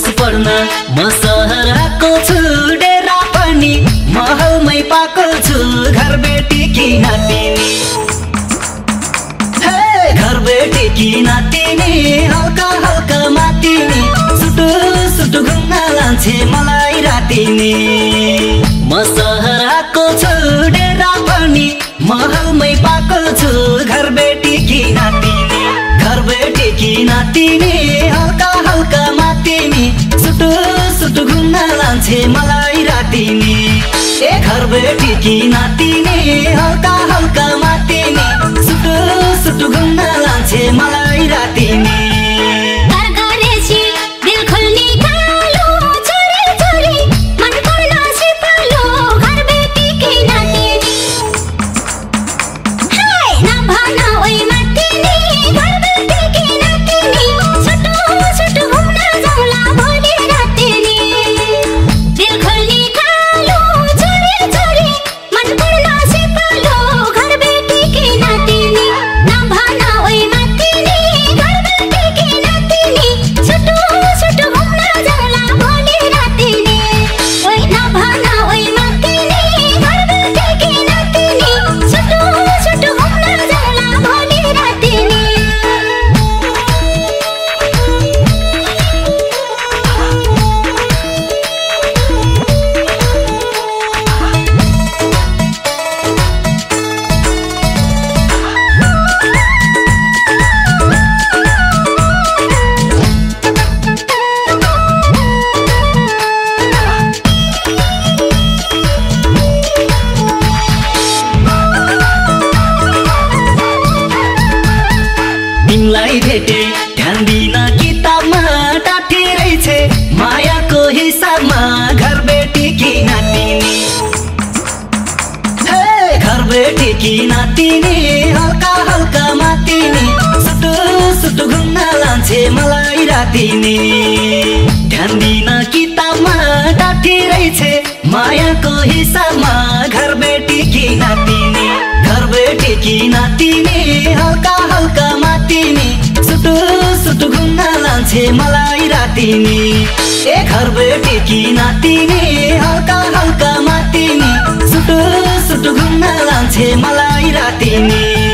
Campus पढ्न म सहर आएको छु डेरा पनि महलमै पाएको छु। घर बेटी कि नातिनी हे, घर बेटी कि नातिनी हल्का हल्का मातिनी सुटु सुटु घुम्न लान्छे मलाई रातिनी म सहर आएको छु डेरा पनि महलमै पाएको छु। घर बेटी कि नातिनी घर बेटी कि नातिनी हल्का हल्का घुम्न लान्छे मलाई रातिनी। घर बेटी कि नातिनी हल्का हल्का मातिनी। सुटु सुटु घुम्न लान्छे मलाई रातिनी। तिमीलाई भेटे ध्यान दिन किताबमा टाटी रहेछ। मायाको हिसाबमा घर बेटी कि नातिनी? घर बेटी कि नातिनी? हल्का हल्का मातिनी। सुटु सुटु घुम्न लान्छे मलाई रातिनी। ध्यान दिन किताबमा टाटी रहेछ। मायाको हिसाबमा घर बेटी कि नातिनी? घर बेटी कि नातिनी? हल्का मातिनी सुटु घुम्न लान्छे मलाई रातिनी। ए घर बेटी कि नातिनी हल्का हल्का मातिनी। सुटु सुटु घुम्न लान्छे मलाई रातिनी।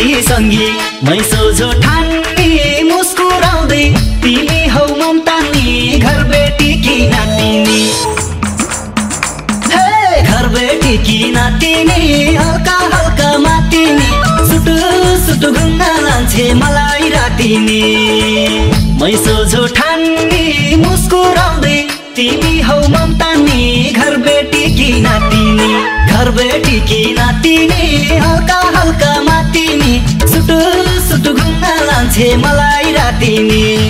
साथी सङ्गी मै सोझो ठान्ने मुस्कुराउँदै तिमी हौ ममतानी घर बेटी कि नातिनी? घर बेटी कि नातिनी हल्का हल्का मातिनी। सुटु सुटु घुम्न लान्छे मलाई रातिनी। मै सोझो ठान्ने मुस्कुराउँदै तिमी हौ ममतानी घर बेटी कि नातिनी? घर बेटी कि नातिनी हल्का हल्का घुम्न लान्छे मलाई रातिनी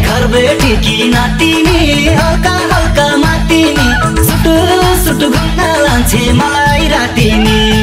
घर बेटी कि नातिनी हल्का हल्का मातिनी सुटु सुटु घुम्न लान्छे मलाई रातिनी